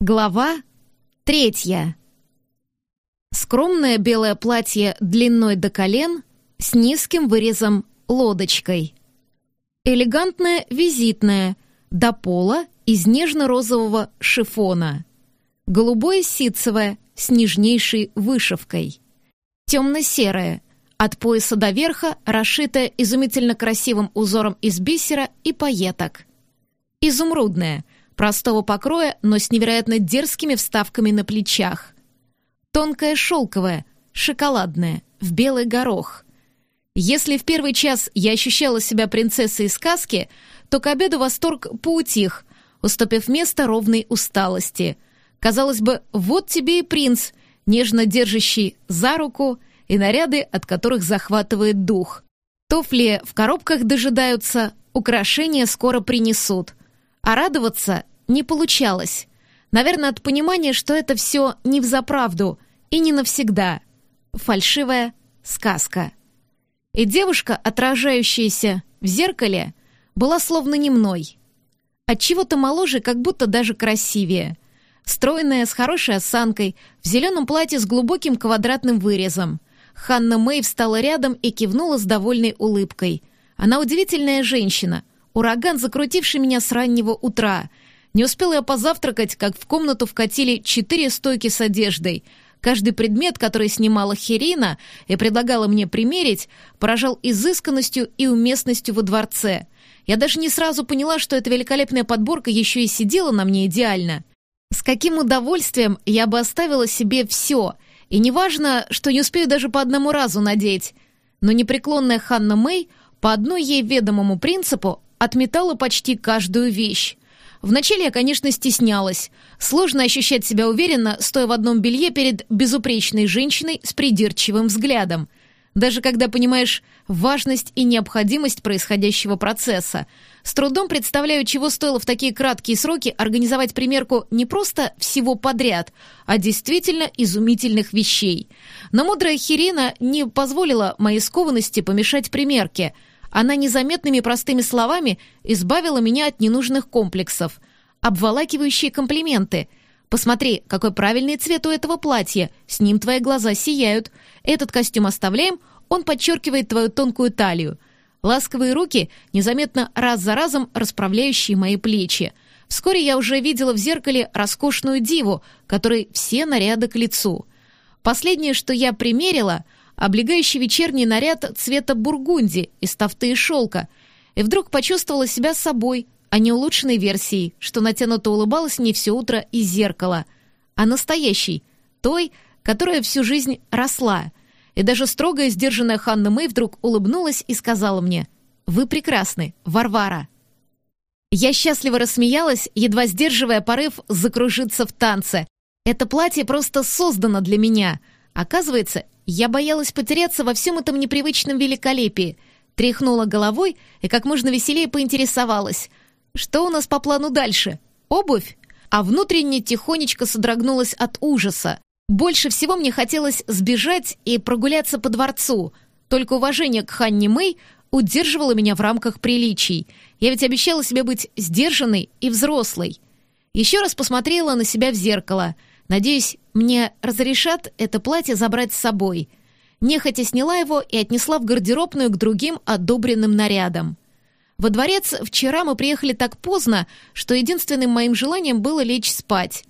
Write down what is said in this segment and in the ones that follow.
Глава третья. Скромное белое платье длиной до колен с низким вырезом лодочкой. Элегантное визитное до пола из нежно-розового шифона. Голубое ситцевое с нежнейшей вышивкой. Темно-серое, от пояса до верха, расшитое изумительно красивым узором из бисера и пайеток. Изумрудное — простого покроя, но с невероятно дерзкими вставками на плечах. Тонкая шелковая, шоколадная, в белый горох. Если в первый час я ощущала себя принцессой сказки, то к обеду восторг поутих, уступив место ровной усталости. Казалось бы, вот тебе и принц, нежно держащий за руку, и наряды, от которых захватывает дух. Тофли в коробках дожидаются, украшения скоро принесут — а радоваться не получалось. Наверное, от понимания, что это все не взаправду и не навсегда. Фальшивая сказка. И девушка, отражающаяся в зеркале, была словно немной. Отчего-то моложе, как будто даже красивее. Стройная, с хорошей осанкой, в зеленом платье с глубоким квадратным вырезом. Ханна Мэй встала рядом и кивнула с довольной улыбкой. Она удивительная женщина — Ураган, закрутивший меня с раннего утра. Не успела я позавтракать, как в комнату вкатили четыре стойки с одеждой. Каждый предмет, который снимала Херина и предлагала мне примерить, поражал изысканностью и уместностью во дворце. Я даже не сразу поняла, что эта великолепная подборка еще и сидела на мне идеально. С каким удовольствием я бы оставила себе все, и неважно, что не успею даже по одному разу надеть. Но непреклонная Ханна Мэй по одной ей ведомому принципу отметала почти каждую вещь. Вначале я, конечно, стеснялась. Сложно ощущать себя уверенно, стоя в одном белье перед безупречной женщиной с придирчивым взглядом. Даже когда понимаешь важность и необходимость происходящего процесса. С трудом представляю, чего стоило в такие краткие сроки организовать примерку не просто всего подряд, а действительно изумительных вещей. Но мудрая Хирина не позволила моей скованности помешать примерке — она незаметными простыми словами избавила меня от ненужных комплексов. Обволакивающие комплименты. «Посмотри, какой правильный цвет у этого платья. С ним твои глаза сияют. Этот костюм оставляем, он подчеркивает твою тонкую талию. Ласковые руки, незаметно раз за разом расправляющие мои плечи. Вскоре я уже видела в зеркале роскошную диву, которой все наряды к лицу. Последнее, что я примерила — облегающий вечерний наряд цвета бургунди из тафты и шелка, и вдруг почувствовала себя собой, а не улучшенной версией, что натянуто улыбалась не все утро из зеркала, а настоящей, той, которая всю жизнь росла. И даже строгая, сдержанная Ханна Мэй вдруг улыбнулась и сказала мне «Вы прекрасны, Варвара». Я счастливо рассмеялась, едва сдерживая порыв закружиться в танце. Это платье просто создано для меня. Оказывается, я боялась потеряться во всем этом непривычном великолепии, тряхнула головой и как можно веселее поинтересовалась. Что у нас по плану дальше? Обувь? А внутренне тихонечко содрогнулась от ужаса. Больше всего мне хотелось сбежать и прогуляться по дворцу. Только уважение к Ханне Мэй удерживало меня в рамках приличий. Я ведь обещала себе быть сдержанной и взрослой. Еще раз посмотрела на себя в зеркало — Надеюсь, мне разрешат это платье забрать с собой. Нехотя сняла его и отнесла в гардеробную к другим одобренным нарядам. Во дворец вчера мы приехали так поздно, что единственным моим желанием было лечь спать.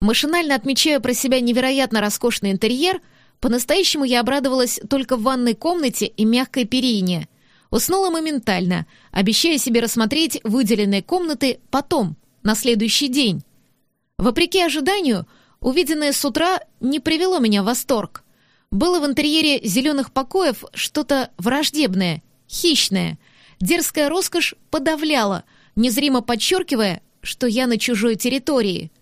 Машинально отмечая про себя невероятно роскошный интерьер, по-настоящему я обрадовалась только в ванной комнате и мягкой перине. Уснула моментально, обещая себе рассмотреть выделенные комнаты потом, на следующий день. Вопреки ожиданию, Увиденное с утра не привело меня в восторг. Было в интерьере зеленых покоев что-то враждебное, хищное. Дерзкая роскошь подавляла, незримо подчеркивая, что я на чужой территории.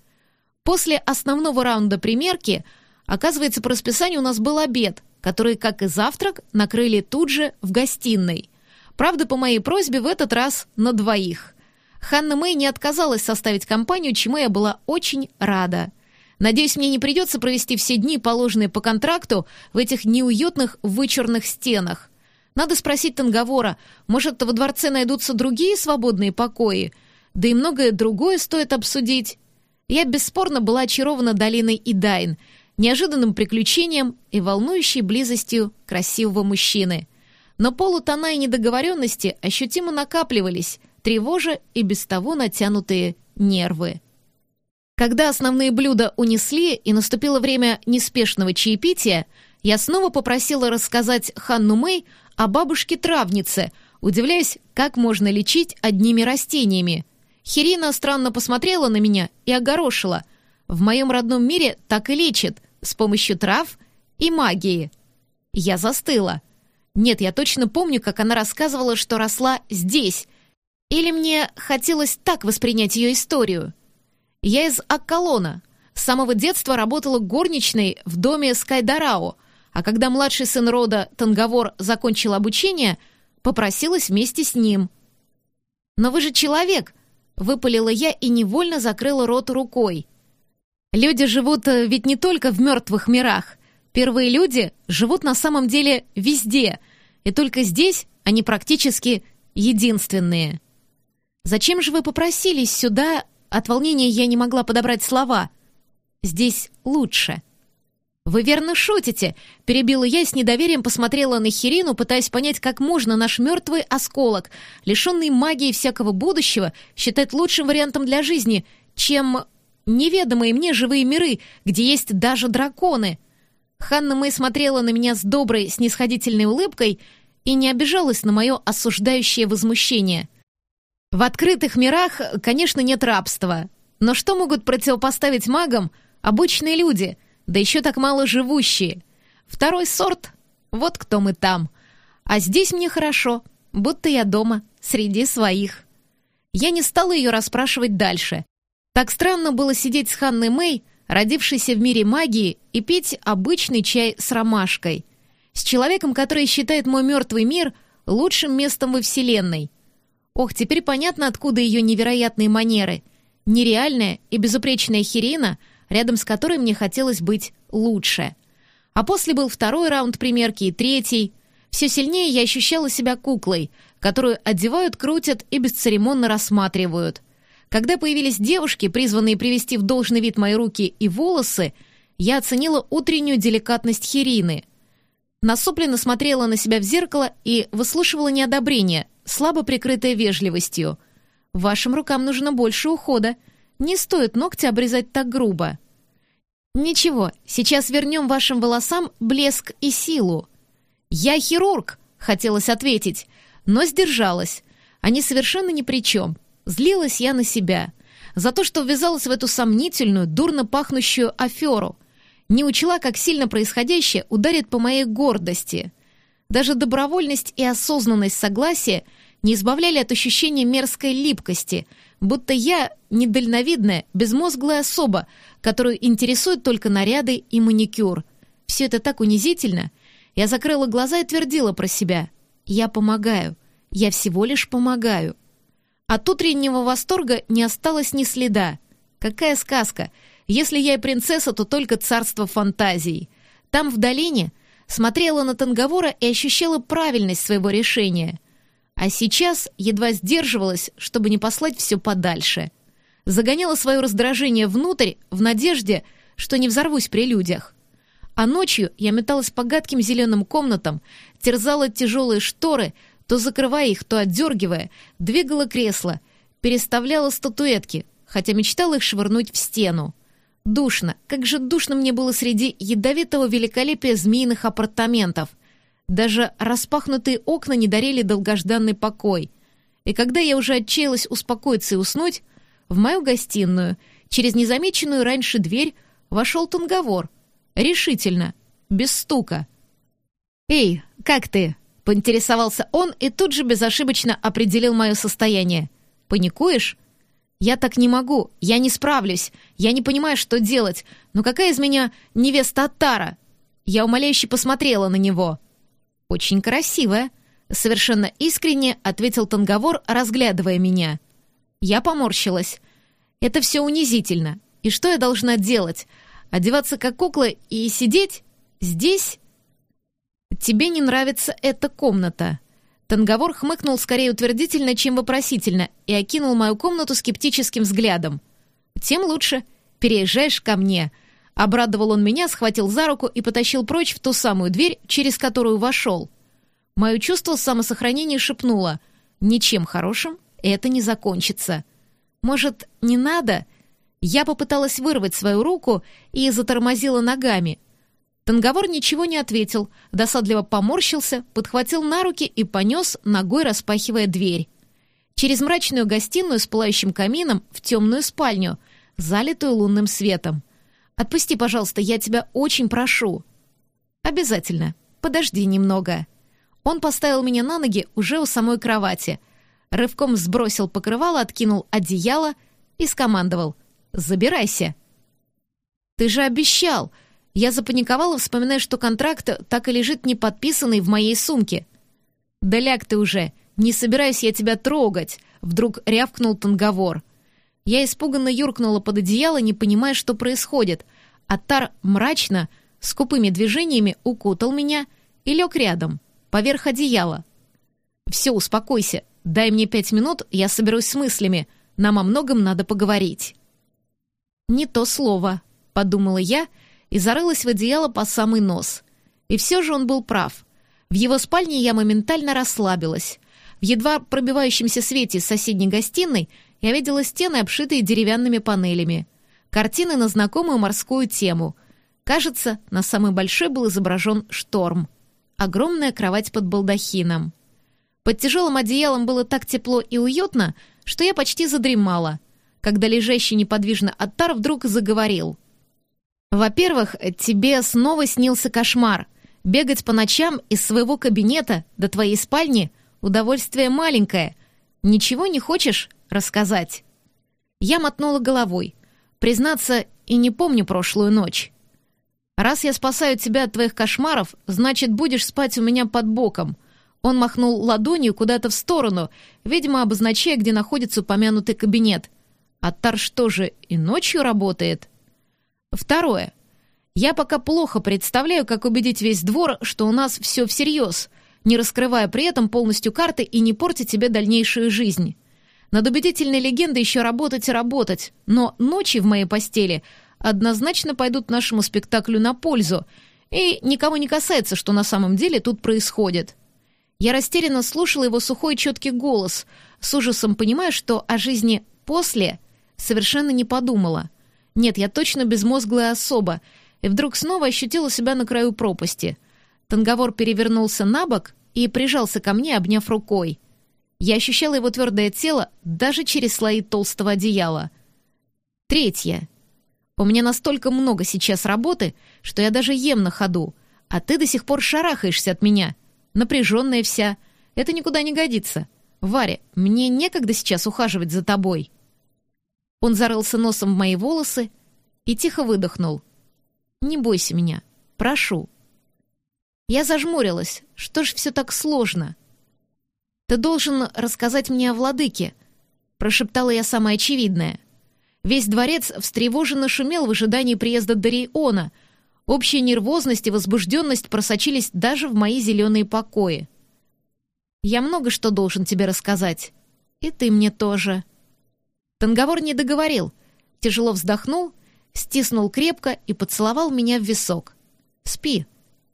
После основного раунда примерки, оказывается, по расписанию у нас был обед, который, как и завтрак, накрыли тут же в гостиной. Правда, по моей просьбе в этот раз на двоих. Ханна Мэй не отказалась составить компанию, чему я была очень рада. Надеюсь, мне не придется провести все дни, положенные по контракту, в этих неуютных вычурных стенах. Надо спросить Танговора, может, во дворце найдутся другие свободные покои? Да и многое другое стоит обсудить. Я бесспорно была очарована долиной Идайн, неожиданным приключением и волнующей близостью красивого мужчины. Но полутона и недоговоренности ощутимо накапливались, тревожа и без того натянутые нервы. Когда основные блюда унесли и наступило время неспешного чаепития, я снова попросила рассказать Ханну Мэй о бабушке-травнице, удивляясь, как можно лечить одними растениями. Хирина странно посмотрела на меня и огорошила. В моем родном мире так и лечат, с помощью трав и магии. Я застыла. Нет, я точно помню, как она рассказывала, что росла здесь. Или мне хотелось так воспринять ее историю. Я из Аккалона. С самого детства работала горничной в доме Скайдарао, а когда младший сын рода Танговор закончил обучение, попросилась вместе с ним. «Но вы же человек!» — выпалила я и невольно закрыла рот рукой. «Люди живут э, ведь не только в мертвых мирах. Первые люди живут на самом деле везде, и только здесь они практически единственные. Зачем же вы попросились сюда от волнения я не могла подобрать слова. «Здесь лучше». «Вы верно шутите?» — перебила я с недоверием посмотрела на Хирину, пытаясь понять, как можно наш мертвый осколок, лишенный магии всякого будущего, считать лучшим вариантом для жизни, чем неведомые мне живые миры, где есть даже драконы. Ханна Мэй смотрела на меня с доброй, снисходительной улыбкой и не обижалась на мое осуждающее возмущение — в открытых мирах, конечно, нет рабства. Но что могут противопоставить магам обычные люди, да еще так мало живущие? Второй сорт — вот кто мы там. А здесь мне хорошо, будто я дома, среди своих. Я не стала ее расспрашивать дальше. Так странно было сидеть с Ханной Мэй, родившейся в мире магии, и пить обычный чай с ромашкой. С человеком, который считает мой мертвый мир лучшим местом во Вселенной. Ох, теперь понятно, откуда ее невероятные манеры. Нереальная и безупречная Хирина, рядом с которой мне хотелось быть лучше. А после был второй раунд примерки и третий. Все сильнее я ощущала себя куклой, которую одевают, крутят и бесцеремонно рассматривают. Когда появились девушки, призванные привести в должный вид мои руки и волосы, я оценила утреннюю деликатность Хирины. Насупленно смотрела на себя в зеркало и выслушивала неодобрение, слабо прикрытая вежливостью. «Вашим рукам нужно больше ухода. Не стоит ногти обрезать так грубо». «Ничего, сейчас вернем вашим волосам блеск и силу». «Я хирург», — хотелось ответить, но сдержалась. Они совершенно ни при чем. Злилась я на себя. За то, что ввязалась в эту сомнительную, дурно пахнущую аферу. Не учла, как сильно происходящее ударит по моей гордости. Даже добровольность и осознанность согласия не избавляли от ощущения мерзкой липкости, будто я недальновидная, безмозглая особа, которую интересуют только наряды и маникюр. Все это так унизительно. Я закрыла глаза и твердила про себя. Я помогаю. Я всего лишь помогаю. От утреннего восторга не осталось ни следа. Какая сказка! Если я и принцесса, то только царство фантазий. Там, в долине, смотрела на Танговора и ощущала правильность своего решения. А сейчас едва сдерживалась, чтобы не послать все подальше. Загоняла свое раздражение внутрь в надежде, что не взорвусь при людях. А ночью я металась по гадким зеленым комнатам, терзала тяжелые шторы, то закрывая их, то отдергивая, двигала кресло, переставляла статуэтки, хотя мечтала их швырнуть в стену. Душно, как же душно мне было среди ядовитого великолепия змеиных апартаментов. Даже распахнутые окна не дарили долгожданный покой. И когда я уже отчаялась успокоиться и уснуть, в мою гостиную, через незамеченную раньше дверь, вошел Тунговор. Решительно, без стука. «Эй, как ты?» — поинтересовался он и тут же безошибочно определил мое состояние. «Паникуешь?» «Я так не могу, я не справлюсь, я не понимаю, что делать, но какая из меня невеста Аттара?» Я умоляюще посмотрела на него. «Очень красивая», — совершенно искренне ответил Танговор, разглядывая меня. Я поморщилась. «Это все унизительно. И что я должна делать? Одеваться как кукла и сидеть? Здесь?» «Тебе не нравится эта комната», Танговор хмыкнул скорее утвердительно, чем вопросительно, и окинул мою комнату скептическим взглядом. «Тем лучше. переезжаешь ко мне». Обрадовал он меня, схватил за руку и потащил прочь в ту самую дверь, через которую вошел. Мое чувство самосохранения шепнуло «Ничем хорошим это не закончится». «Может, не надо?» Я попыталась вырвать свою руку и затормозила ногами. Танговор ничего не ответил, досадливо поморщился, подхватил на руки и понес, ногой распахивая дверь. Через мрачную гостиную с пылающим камином в темную спальню, залитую лунным светом. «Отпусти, пожалуйста, я тебя очень прошу». «Обязательно. Подожди немного». Он поставил меня на ноги уже у самой кровати, рывком сбросил покрывало, откинул одеяло и скомандовал «Забирайся». «Ты же обещал!» Я запаниковала, вспоминая, что контракт так и лежит неподписанный в моей сумке. «Да ляг ты уже! Не собираюсь я тебя трогать!» Вдруг рявкнул танговор. Я испуганно юркнула под одеяло, не понимая, что происходит. А Тар мрачно, скупыми движениями укутал меня и лег рядом, поверх одеяла. «Все, успокойся. Дай мне пять минут, я соберусь с мыслями. Нам о многом надо поговорить». «Не то слово», — подумала я и зарылась в одеяло по самый нос. И все же он был прав. В его спальне я моментально расслабилась. В едва пробивающемся свете соседней гостиной я видела стены, обшитые деревянными панелями. Картины на знакомую морскую тему. Кажется, на самой большой был изображен шторм. Огромная кровать под балдахином. Под тяжелым одеялом было так тепло и уютно, что я почти задремала, когда лежащий неподвижно Аттар вдруг заговорил. «Во-первых, тебе снова снился кошмар. Бегать по ночам из своего кабинета до твоей спальни — удовольствие маленькое. Ничего не хочешь рассказать?» Я мотнула головой. Признаться, и не помню прошлую ночь. «Раз я спасаю тебя от твоих кошмаров, значит, будешь спать у меня под боком». Он махнул ладонью куда-то в сторону, видимо, обозначая, где находится упомянутый кабинет. А Тарш тоже и ночью работает. Второе. Я пока плохо представляю, как убедить весь двор, что у нас все всерьез, не раскрывая при этом полностью карты и не портить тебе дальнейшую жизнь. Над убедительной легендой еще работать и работать, но ночи в моей постели однозначно пойдут нашему спектаклю на пользу, и никому не касается, что на самом деле тут происходит. Я растерянно слушала его сухой четкий голос, с ужасом понимая, что о жизни после совершенно не подумала. Нет, я точно безмозглая особа, и вдруг снова ощутила себя на краю пропасти. Танговор перевернулся на бок и прижался ко мне, обняв рукой. Я ощущала его твердое тело даже через слои толстого одеяла. Третье. У меня настолько много сейчас работы, что я даже ем на ходу, а ты до сих пор шарахаешься от меня. Напряженная вся. Это никуда не годится. Варя, мне некогда сейчас ухаживать за тобой. Он зарылся носом в мои волосы и тихо выдохнул. «Не бойся меня. Прошу». Я зажмурилась. Что ж все так сложно? «Ты должен рассказать мне о владыке», — прошептала я самое очевидное. Весь дворец встревоженно шумел в ожидании приезда Дариона. Общая нервозность и возбужденность просочились даже в мои зеленые покои. «Я много что должен тебе рассказать. И ты мне тоже». Танговор не договорил, тяжело вздохнул, стиснул крепко и поцеловал меня в висок. «Спи,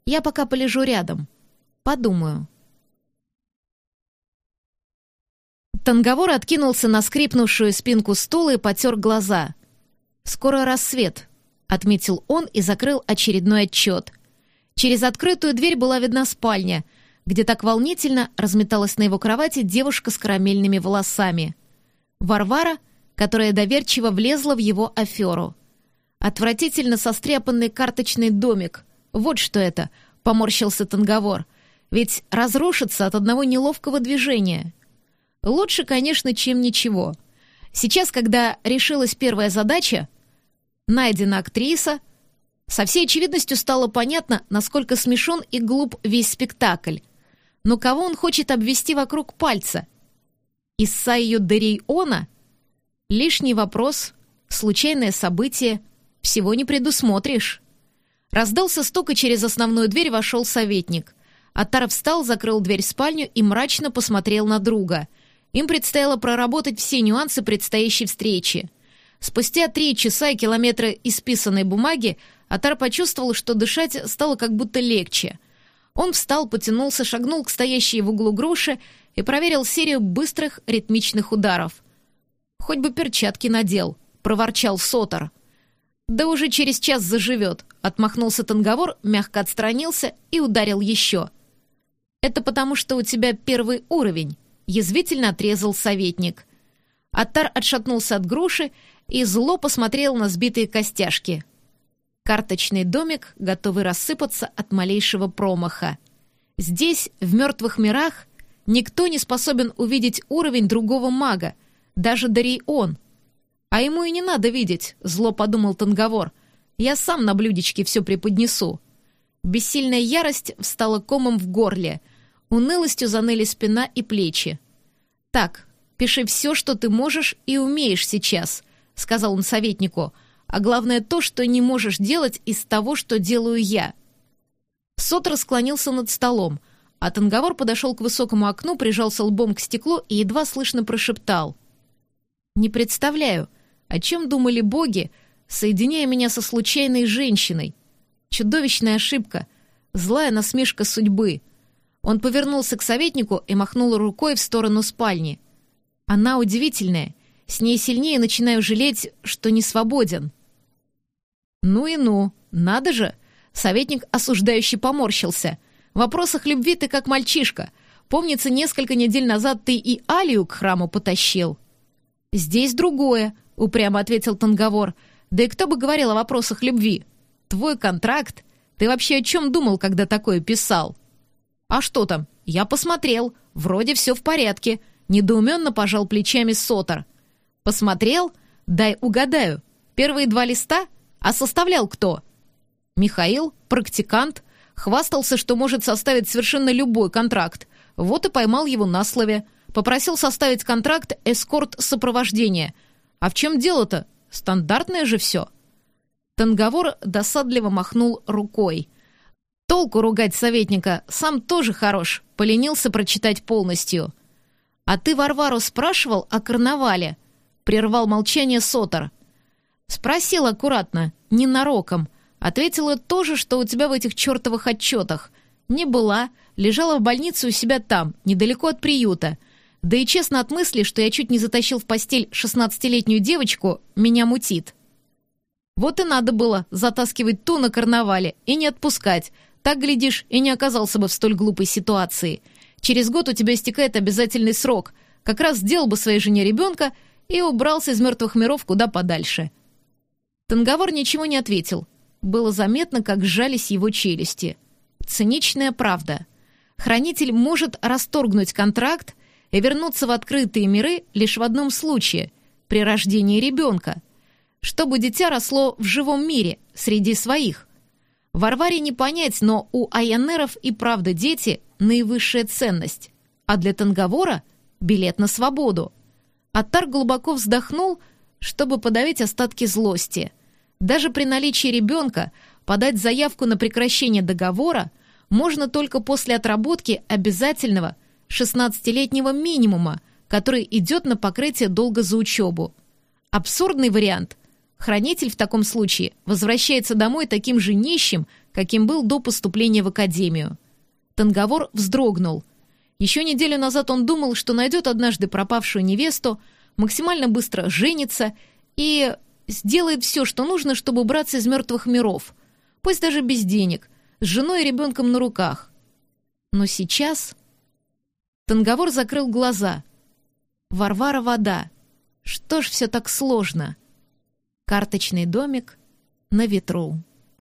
я пока полежу рядом. Подумаю». Танговор откинулся на скрипнувшую спинку стула и потер глаза. «Скоро рассвет», — отметил он и закрыл очередной отчет. Через открытую дверь была видна спальня, где так волнительно разметалась на его кровати девушка с карамельными волосами. Варвара, которая доверчиво влезла в его аферу. Отвратительно состряпанный карточный домик. Вот что это, — поморщился Танговор. Ведь разрушится от одного неловкого движения. Лучше, конечно, чем ничего. Сейчас, когда решилась первая задача, найдена актриса, со всей очевидностью стало понятно, насколько смешон и глуп весь спектакль. Но кого он хочет обвести вокруг пальца? Исайю Дериона? Лишний вопрос, случайное событие, всего не предусмотришь. Раздался стук, и через основную дверь вошел советник. Атар встал, закрыл дверь в спальню и мрачно посмотрел на друга — им предстояло проработать все нюансы предстоящей встречи. Спустя три часа и километры исписанной бумаги Атар почувствовал, что дышать стало как будто легче. Он встал, потянулся, шагнул к стоящей в углу груши и проверил серию быстрых ритмичных ударов. «Хоть бы перчатки надел», — проворчал Сотор. «Да уже через час заживет», — отмахнулся Танговор, мягко отстранился и ударил еще. «Это потому, что у тебя первый уровень», — язвительно отрезал советник. Аттар отшатнулся от груши и зло посмотрел на сбитые костяшки. Карточный домик, готовый рассыпаться от малейшего промаха. Здесь, в мертвых мирах, никто не способен увидеть уровень другого мага, даже Дарион. А ему и не надо видеть, зло подумал Танговор. Я сам на блюдечке все преподнесу. Бессильная ярость встала комом в горле. Унылостью заныли спина и плечи. «Так, пиши все, что ты можешь и умеешь сейчас», — сказал он советнику, а главное то, что не можешь делать из того, что делаю я. Сотр склонился над столом, а Танговор подошел к высокому окну, прижался лбом к стеклу и едва слышно прошептал. «Не представляю, о чем думали боги, соединяя меня со случайной женщиной. Чудовищная ошибка, злая насмешка судьбы». Он повернулся к советнику и махнул рукой в сторону спальни. «Она удивительная. С ней сильнее начинаю жалеть, что не свободен». «Ну и ну, надо же!» Советник осуждающий поморщился. «В вопросах любви ты как мальчишка. Помнится, несколько недель назад ты и Алию к храму потащил». «Здесь другое», — упрямо ответил Танговор. «Да и кто бы говорил о вопросах любви? Твой контракт? Ты вообще о чем думал, когда такое писал?» «А что там? Я посмотрел. Вроде все в порядке», — недоуменно пожал плечами Сотор. «Посмотрел? Дай угадаю. Первые два листа а составлял кто? Михаил, практикант, хвастался, что может составить совершенно любой контракт. Вот и поймал его на слове. Попросил составить контракт эскорт сопровождения. А в чем дело-то? Стандартное же все. Танговор досадливо махнул рукой. Толку ругать советника, сам тоже хорош, поленился прочитать полностью. «А ты Варвару спрашивал о карнавале?» Прервал молчание Сотор. Спросил аккуратно, ненароком. Ответила то же, что у тебя в этих чертовых отчетах. Не была, лежала в больнице у себя там, недалеко от приюта. Да и честно от мысли, что я чуть не затащил в постель шестнадцатилетнюю девочку, меня мутит. Вот и надо было затаскивать ту на карнавале и не отпускать. Так, глядишь, и не оказался бы в столь глупой ситуации. Через год у тебя истекает обязательный срок. Как раз сделал бы своей жене ребенка и убрался из мертвых миров куда подальше. Танговор ничего не ответил. Было заметно, как сжались его челюсти. Циничная правда. Хранитель может расторгнуть контракт и вернуться в открытые миры лишь в одном случае — при рождении ребенка, чтобы дитя росло в живом мире, среди своих. Варваре не понять, но у айонеров и правда дети — наивысшая ценность, а для Танговора — билет на свободу. Аттар глубоко вздохнул — чтобы подавить остатки злости. Даже при наличии ребенка подать заявку на прекращение договора можно только после отработки обязательного 16-летнего минимума, который идет на покрытие долга за учебу. Абсурдный вариант. Хранитель в таком случае возвращается домой таким же нищим, каким был до поступления в академию. Танговор вздрогнул. Еще неделю назад он думал, что найдет однажды пропавшую невесту, максимально быстро женится и сделает все, что нужно, чтобы убраться из мертвых миров, пусть даже без денег, с женой и ребенком на руках. Но сейчас... Танговор закрыл глаза. Варвара вода. Что ж все так сложно? Карточный домик на ветру.